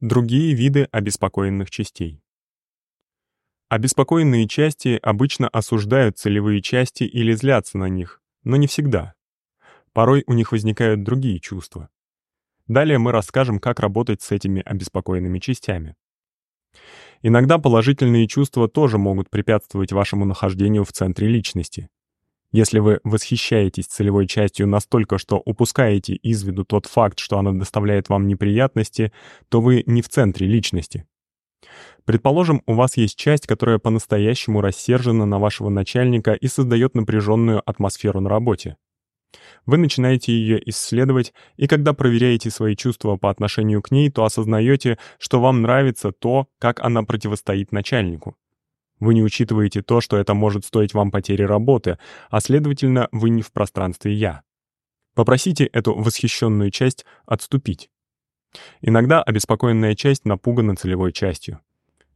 Другие виды обеспокоенных частей. Обеспокоенные части обычно осуждают целевые части или злятся на них, но не всегда. Порой у них возникают другие чувства. Далее мы расскажем, как работать с этими обеспокоенными частями. Иногда положительные чувства тоже могут препятствовать вашему нахождению в центре личности. Если вы восхищаетесь целевой частью настолько, что упускаете из виду тот факт, что она доставляет вам неприятности, то вы не в центре личности. Предположим, у вас есть часть, которая по-настоящему рассержена на вашего начальника и создает напряженную атмосферу на работе. Вы начинаете ее исследовать, и когда проверяете свои чувства по отношению к ней, то осознаете, что вам нравится то, как она противостоит начальнику. Вы не учитываете то, что это может стоить вам потери работы, а следовательно, вы не в пространстве «я». Попросите эту восхищенную часть отступить. Иногда обеспокоенная часть напугана целевой частью.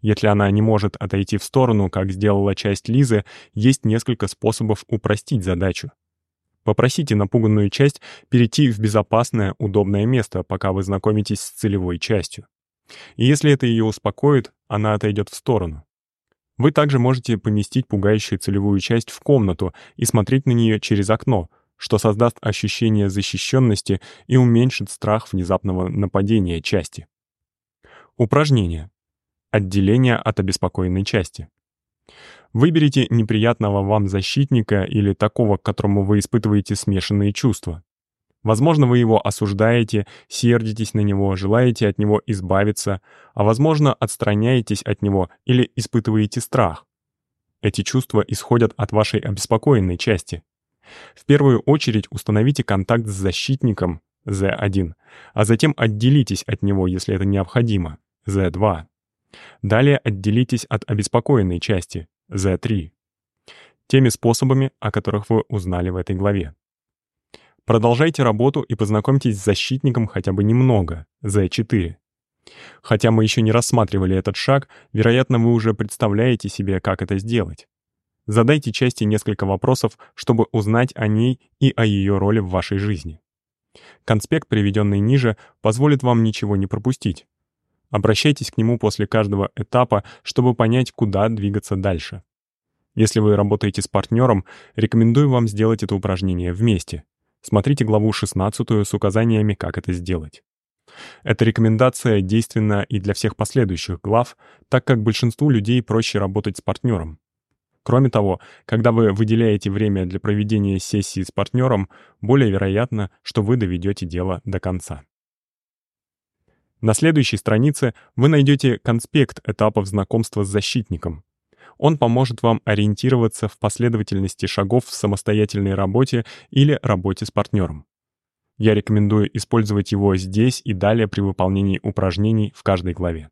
Если она не может отойти в сторону, как сделала часть Лизы, есть несколько способов упростить задачу. Попросите напуганную часть перейти в безопасное, удобное место, пока вы знакомитесь с целевой частью. И если это ее успокоит, она отойдет в сторону. Вы также можете поместить пугающую целевую часть в комнату и смотреть на нее через окно, что создаст ощущение защищенности и уменьшит страх внезапного нападения части. Упражнение. Отделение от обеспокоенной части. Выберите неприятного вам защитника или такого, к которому вы испытываете смешанные чувства. Возможно, вы его осуждаете, сердитесь на него, желаете от него избавиться, а возможно, отстраняетесь от него или испытываете страх. Эти чувства исходят от вашей обеспокоенной части. В первую очередь установите контакт с защитником, Z1, а затем отделитесь от него, если это необходимо, Z2. Далее отделитесь от обеспокоенной части, Z3. Теми способами, о которых вы узнали в этой главе. Продолжайте работу и познакомьтесь с защитником хотя бы немного, Z4. Хотя мы еще не рассматривали этот шаг, вероятно, вы уже представляете себе, как это сделать. Задайте части несколько вопросов, чтобы узнать о ней и о ее роли в вашей жизни. Конспект, приведенный ниже, позволит вам ничего не пропустить. Обращайтесь к нему после каждого этапа, чтобы понять, куда двигаться дальше. Если вы работаете с партнером, рекомендую вам сделать это упражнение вместе. Смотрите главу 16 с указаниями, как это сделать. Эта рекомендация действенна и для всех последующих глав, так как большинству людей проще работать с партнером. Кроме того, когда вы выделяете время для проведения сессии с партнером, более вероятно, что вы доведете дело до конца. На следующей странице вы найдете конспект этапов знакомства с защитником, он поможет вам ориентироваться в последовательности шагов в самостоятельной работе или работе с партнером. Я рекомендую использовать его здесь и далее при выполнении упражнений в каждой главе.